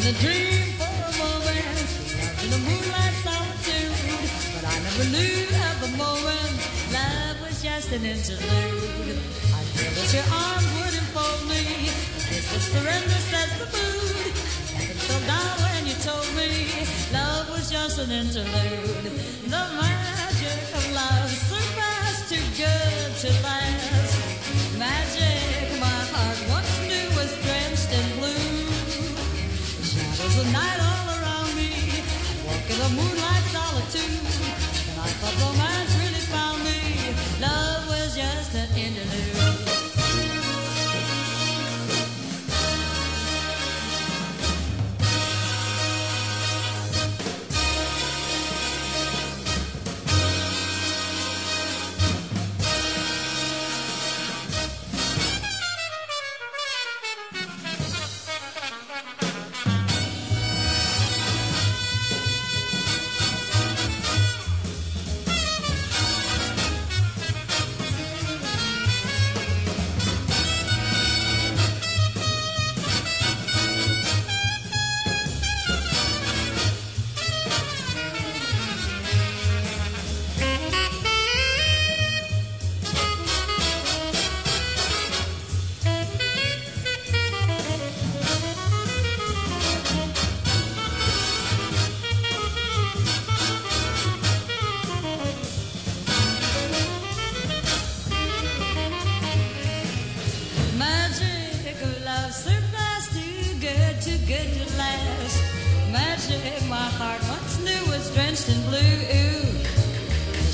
in a dream for a moment. Love in a moonlight solitude. But I never knew at the moment love was just an interlude. I feel that your arms would enfold me. Kiss of surrender sets the mood. Heaven fell down when you told me love was just an interlude. The magic of love, so too good to last. Of night all around me. Walk in a moonlight solitude. And I thought romance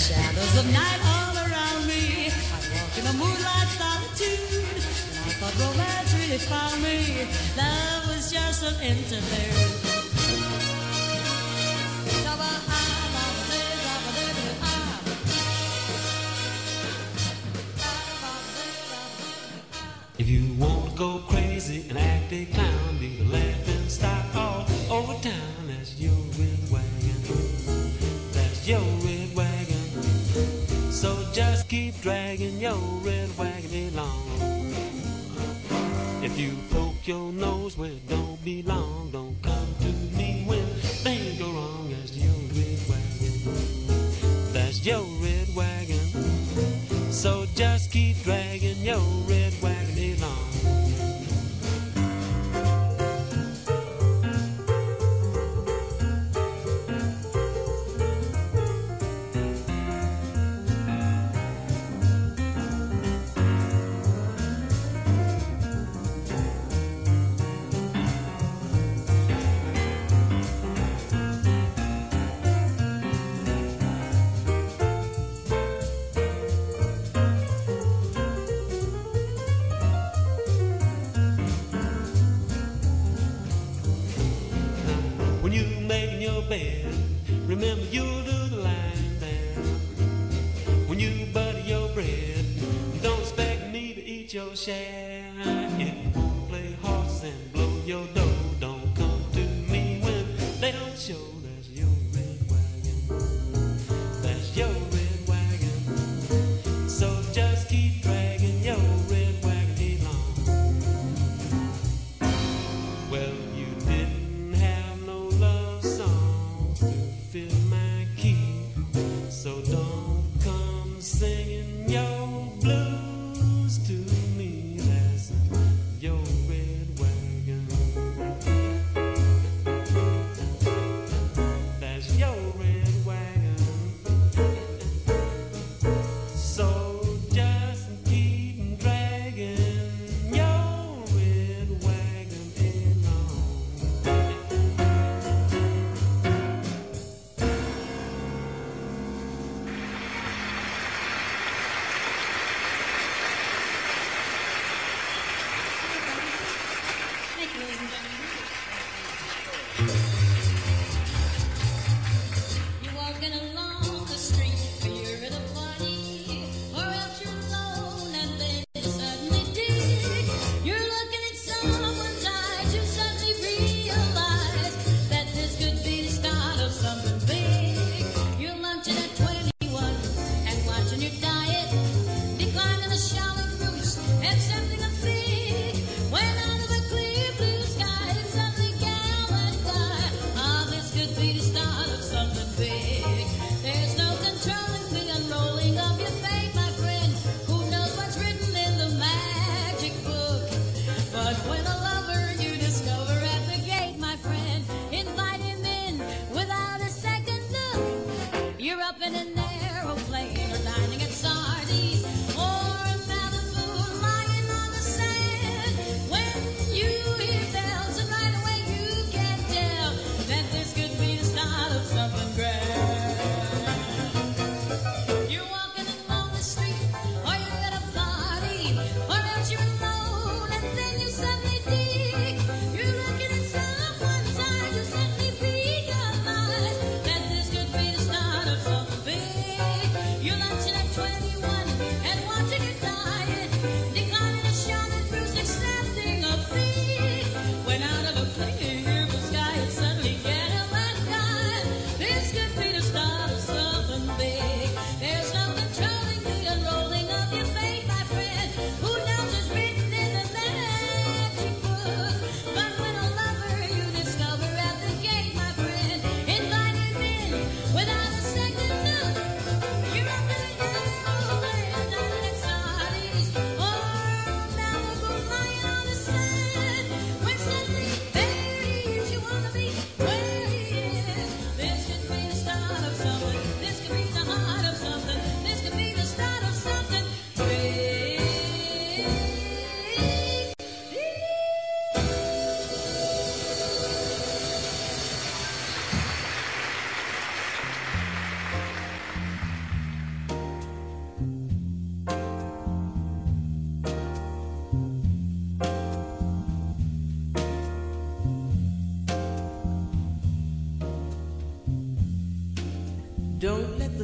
shadows of night all around me. I walk in a moonlight solitude. And I thought romance really found me. Love was just an interlude. If you want to go crazy and act a clown, dragging your red wagon along. If you poke your nose where it don't belong, don't come to me when things go wrong. That's your red wagon. That's your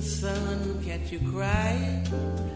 the sun catch you crying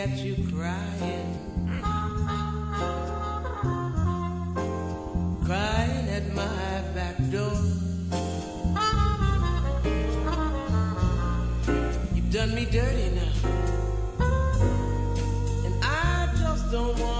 catch you crying. Crying at my back door. You've done me dirty now. And I just don't want.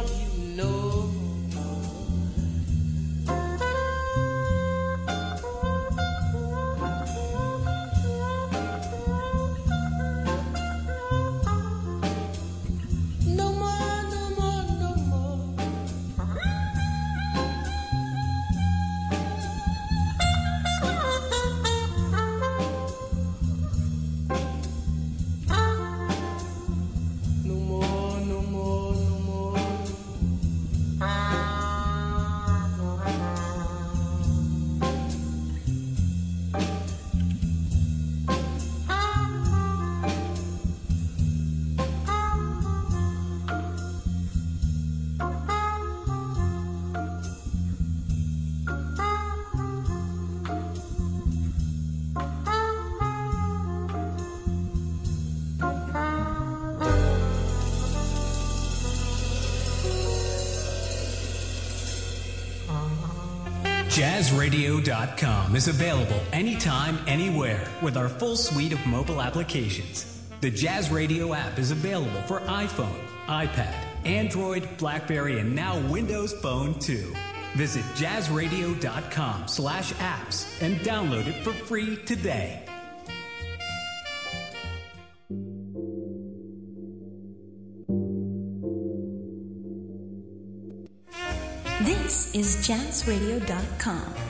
JazzRadio.com is available anytime, anywhere with our full suite of mobile applications. The Jazz Radio app is available for iPhone, iPad, Android, Blackberry, and now Windows Phone too. Visit jazzradio.com slash apps and download it for free today. This is jazzradio.com.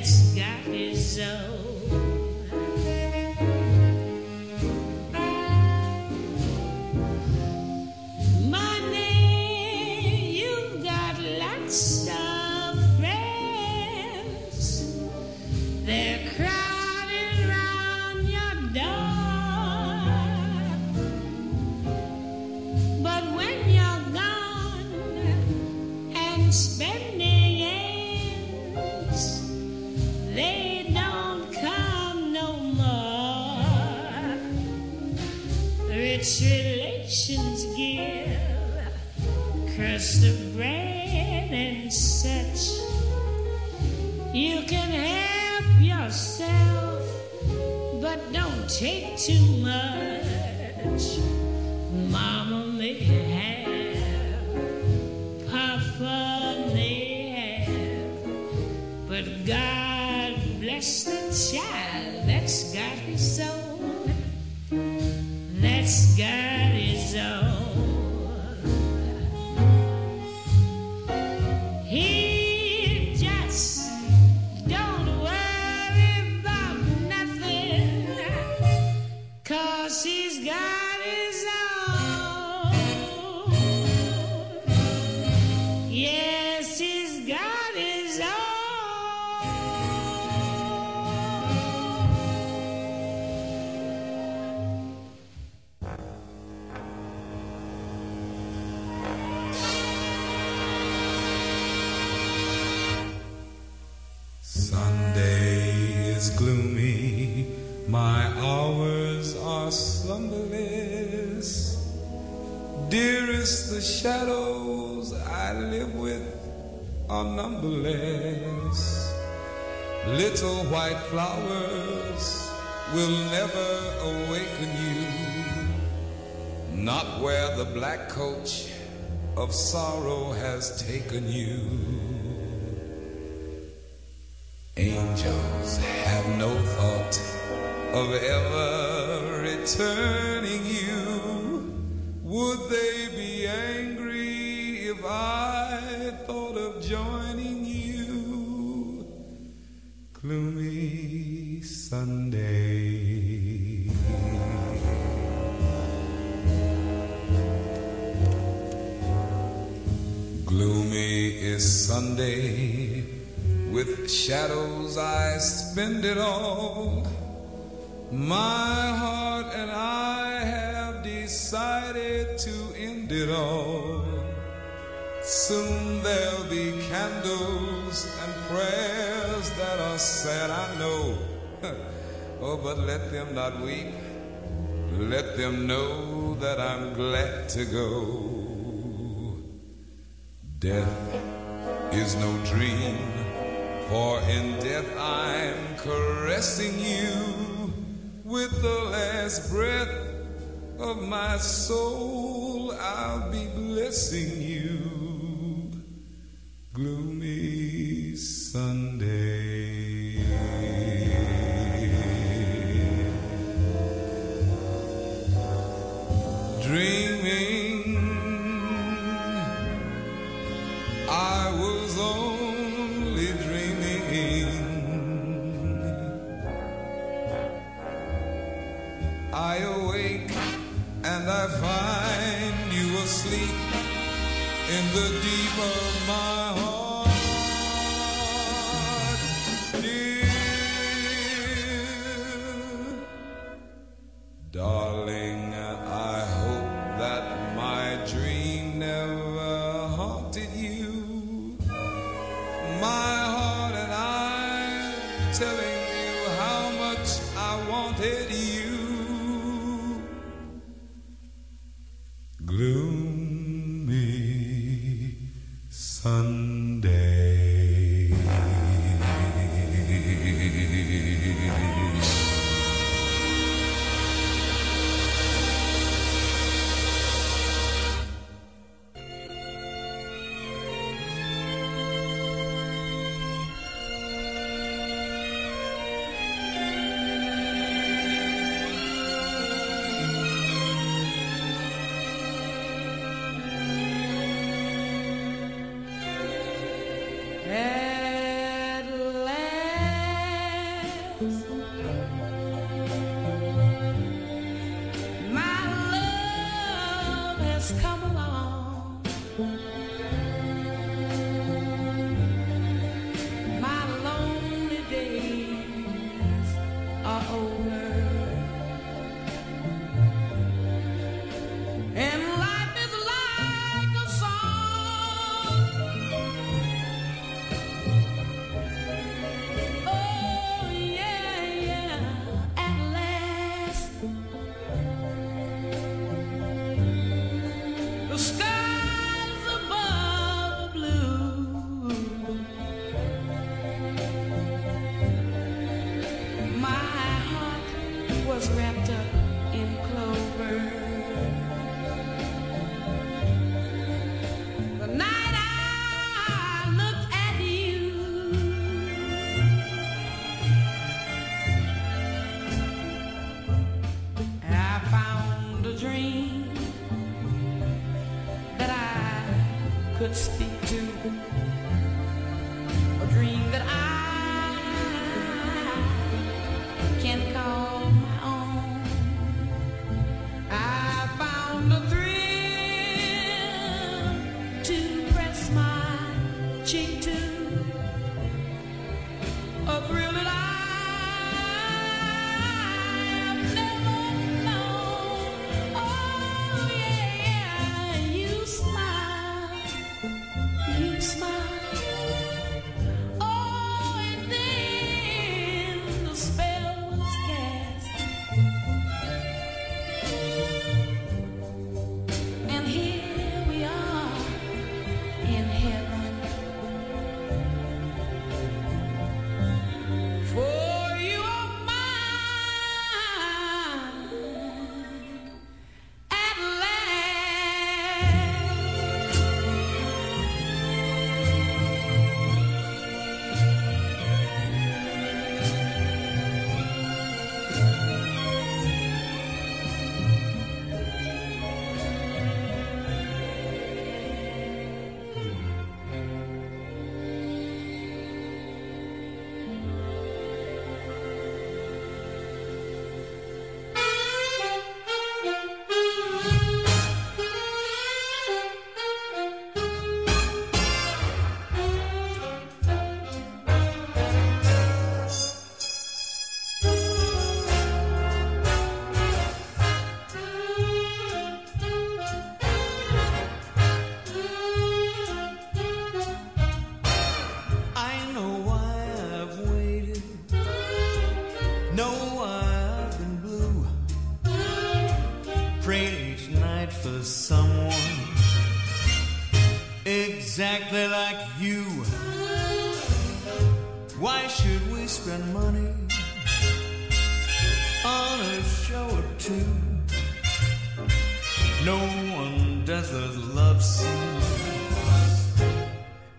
That's got his own. Is gloomy, my hours are slumberless. Dearest, the shadows I live with are numberless. Little white flowers will never awaken you, not where the black coach of sorrow has taken you. Angels have no thought of ever returning you. Would they be angry if I thought of joining you? Gloomy Sunday. Gloomy is Sunday with shadows I spend it all. My heart and I have decided to end it all. Soon there'll be candles and prayers that are sad, I know. oh, but let them not weep. Let them know that I'm glad to go. Death is no dream, for in death I'm caressing you with the last breath of my soul. I'll be blessing you. Gloomy Sunday.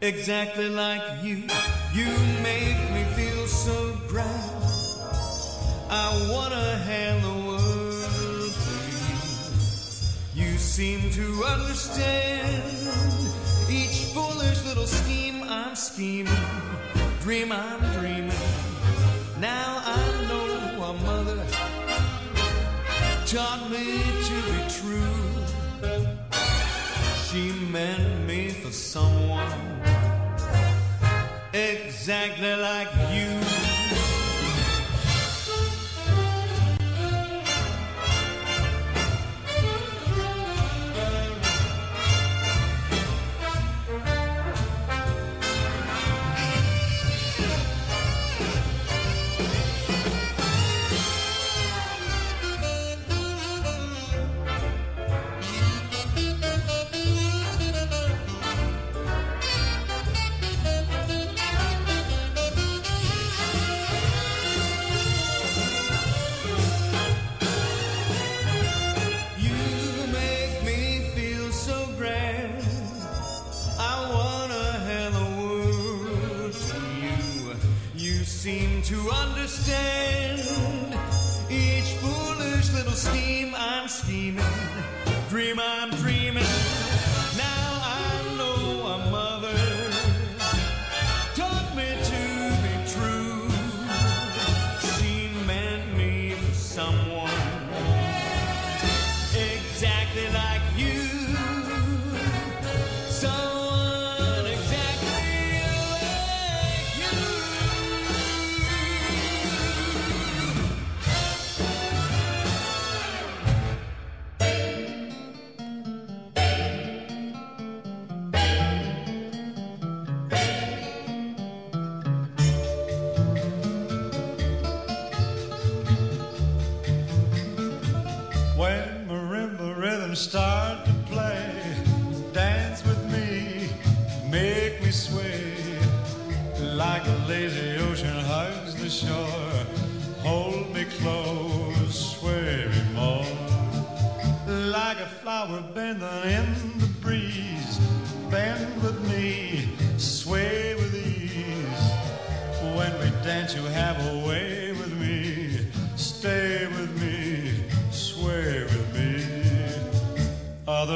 Exactly like you. You make me feel so grand. I wanna hand the world to you. You seem to understand each foolish little scheme I'm scheming, dream I'm dreaming. Now I know a mother taught me to be true. Exactly like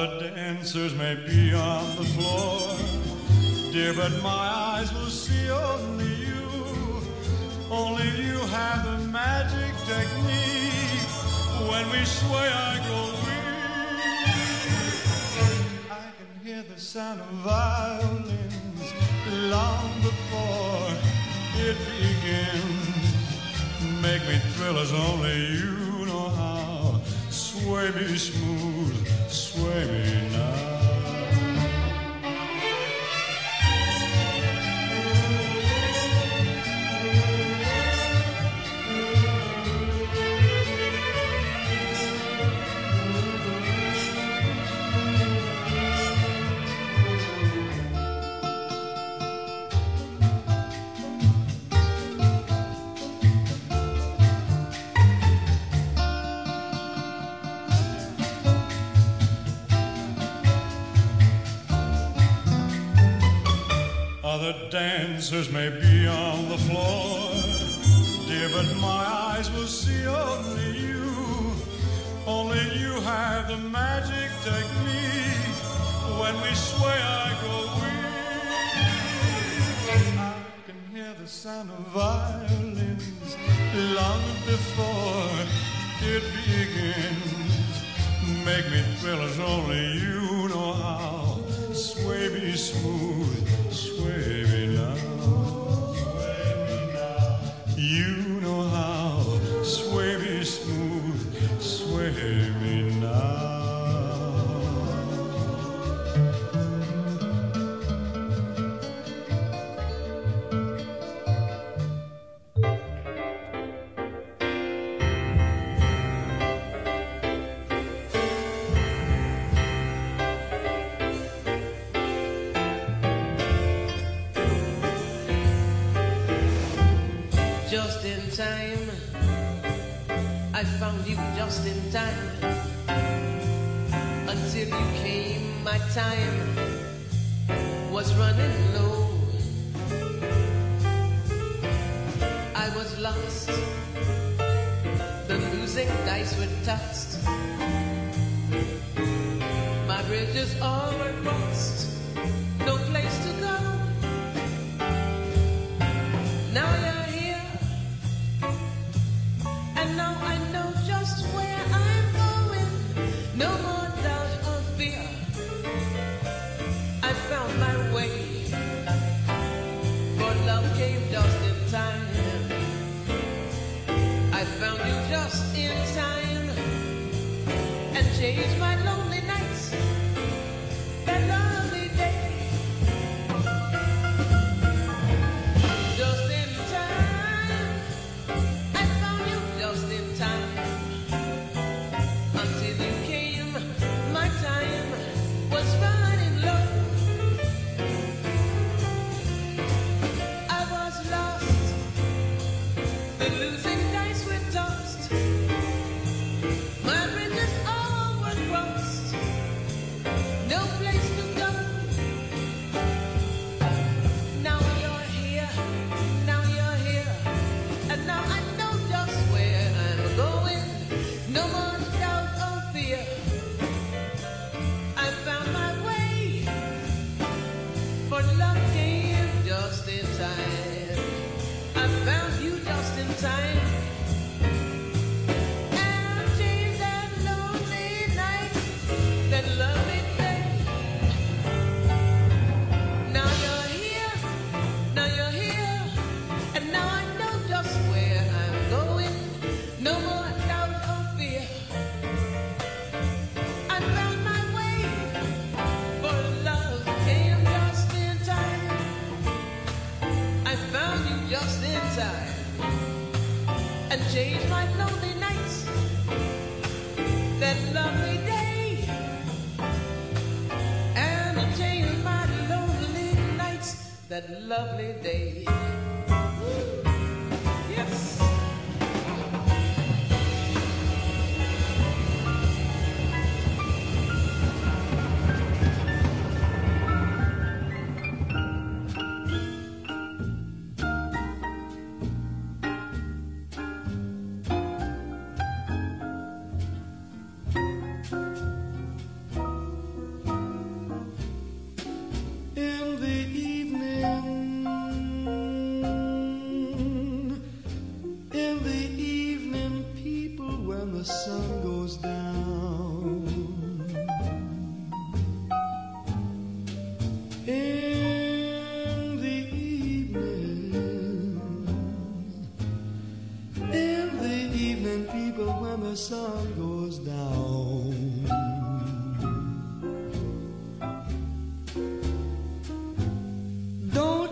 Other dancers may be on the floor, dear, but my eyes will see only you. Only you have the magic technique. When we sway, I go weak. I can hear the sound of violins long before it begins. Make me thrill as only you know how. Sway me smooth, sway me now. Dancers may be on the floor, dear, but my eyes will see only you. Only you have the magic technique. When we sway, I go weak. I can hear the sound of violins long before it begins. Make me thrill as only you know how. Sway me smooth, sway me time. I found you just in time. Until you came, my time was running low. I was lost. The losing dice were tough.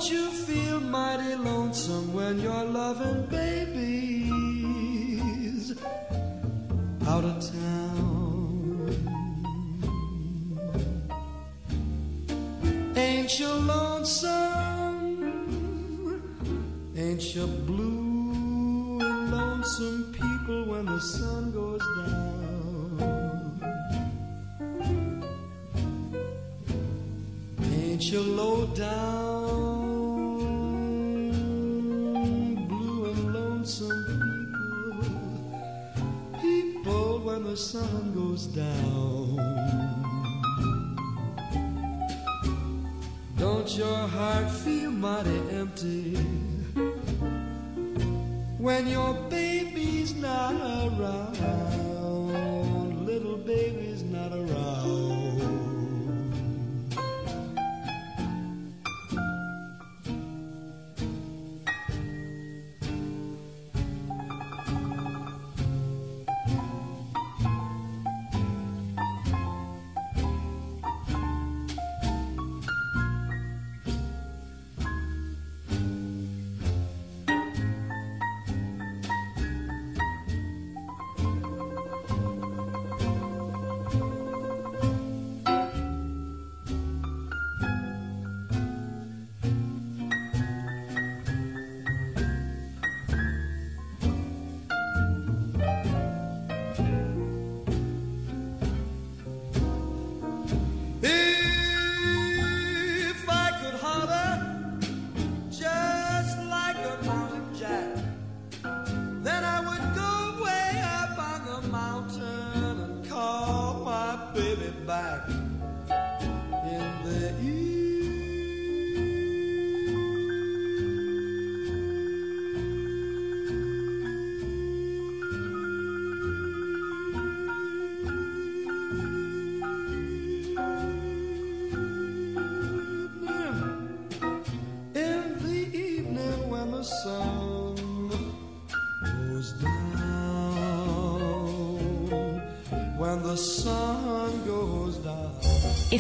Don't you feel mighty lonesome when you're loving babies out of town? Ain't you lonesome? Ain't you blue and lonesome people when the sun goes down? Ain't you lonesome? the sun goes down. Don't your heart feel mighty empty when your baby's not around?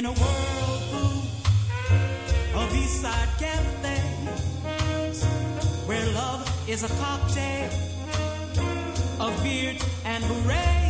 in a world full of East Side cafes where love is a cocktail of beards and hooray.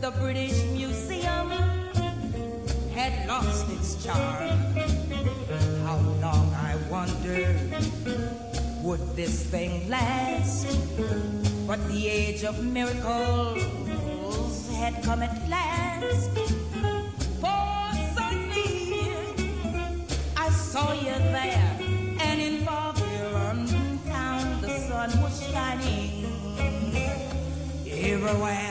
The British Museum had lost its charm. How long, I wonder, would this thing last? But the age of miracles had come at last. everywhere.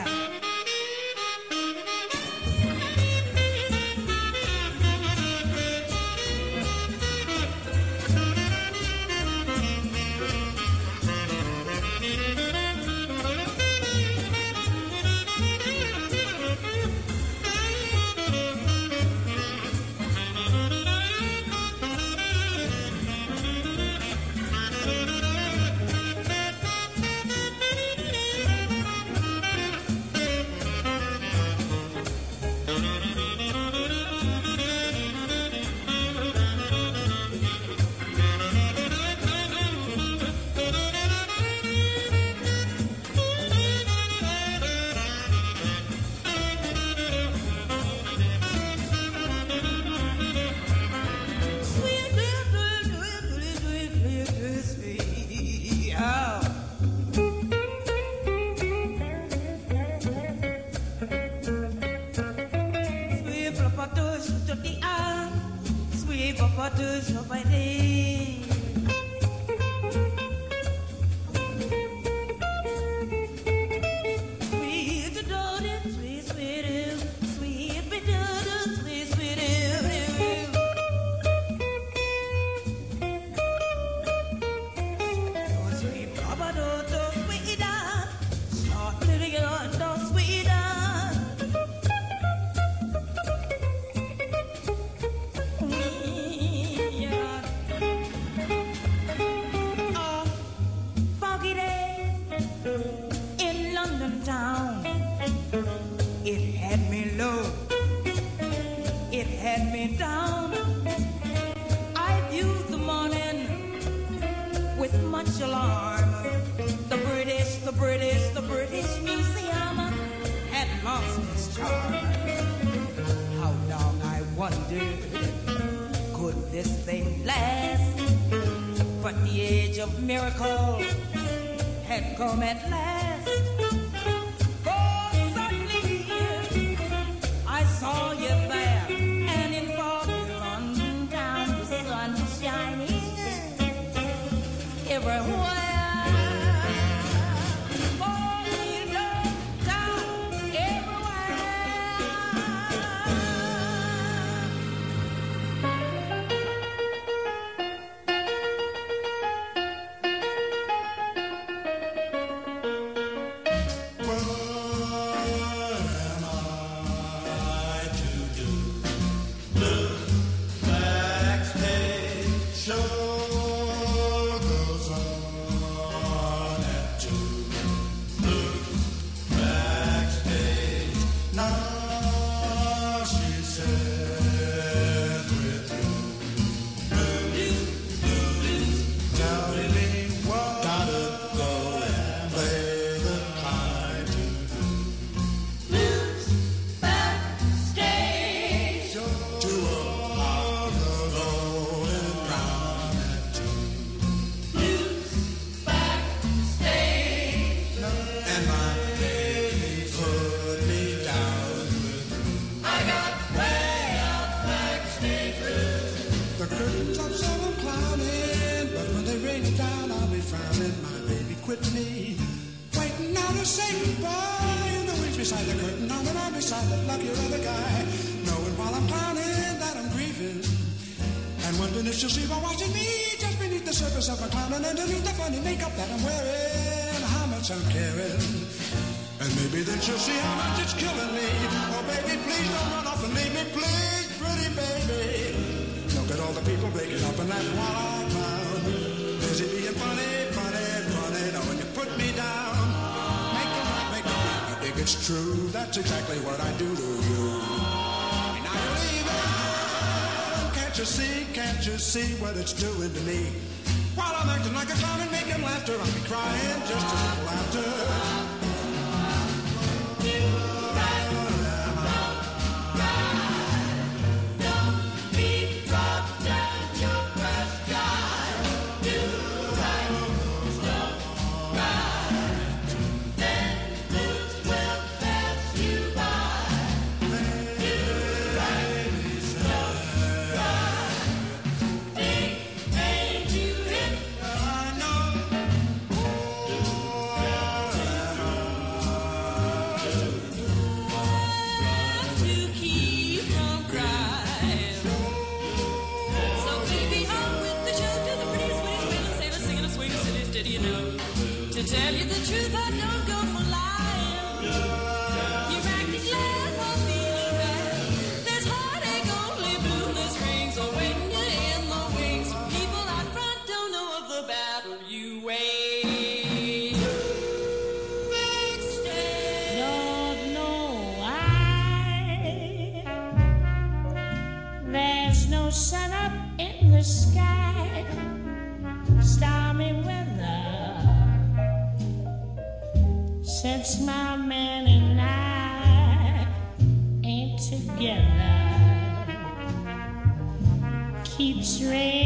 just see what it's doing to me. While I'm acting like a clown and making laughter, I'll be crying just a little know. To tell you the truth, I know. rain.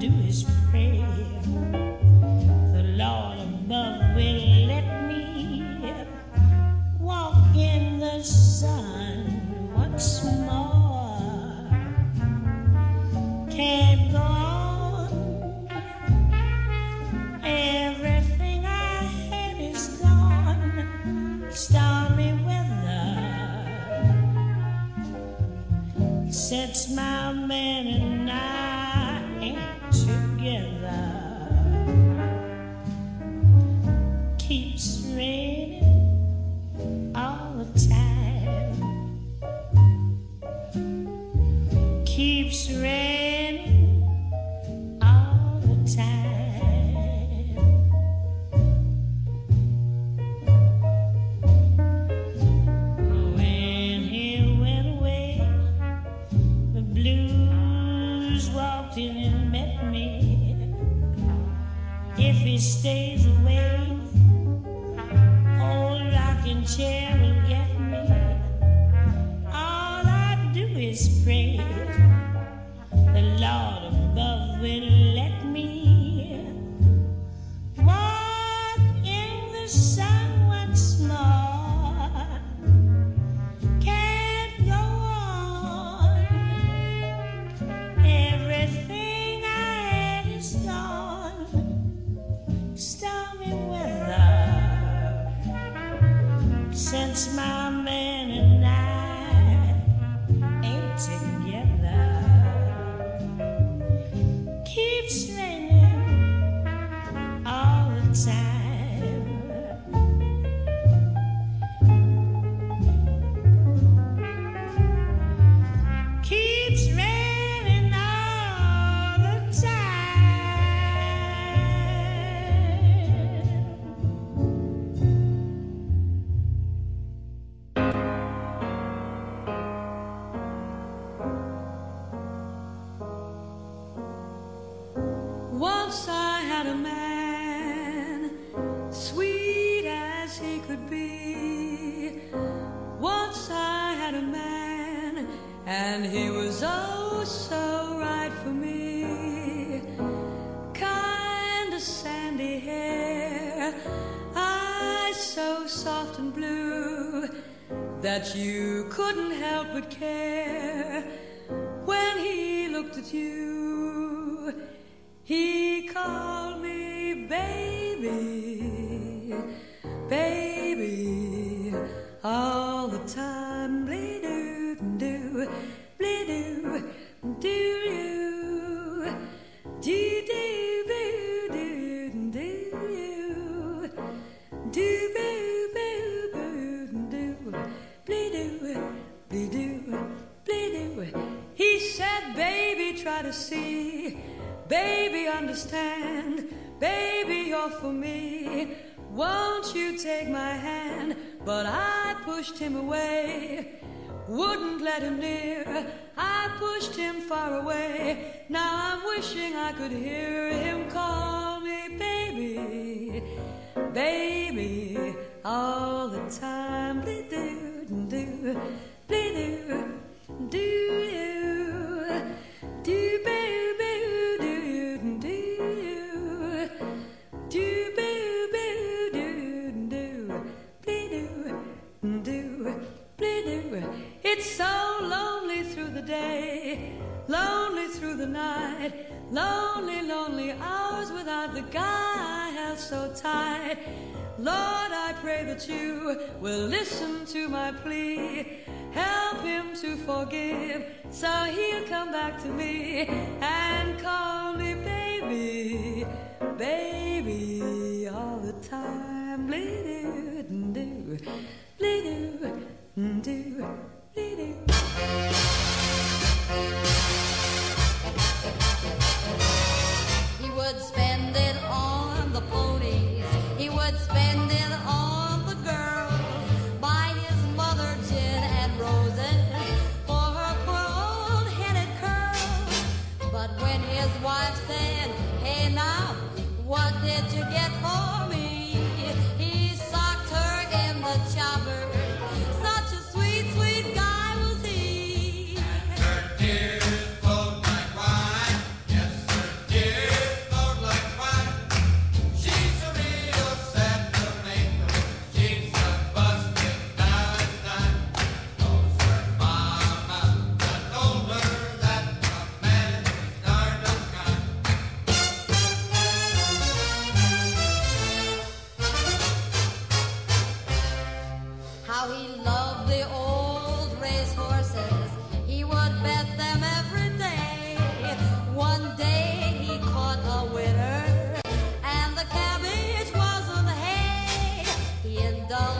do is pray. Lord, I pray that you will listen to my plea. Help him to forgive so he'll come back to me and call me baby. down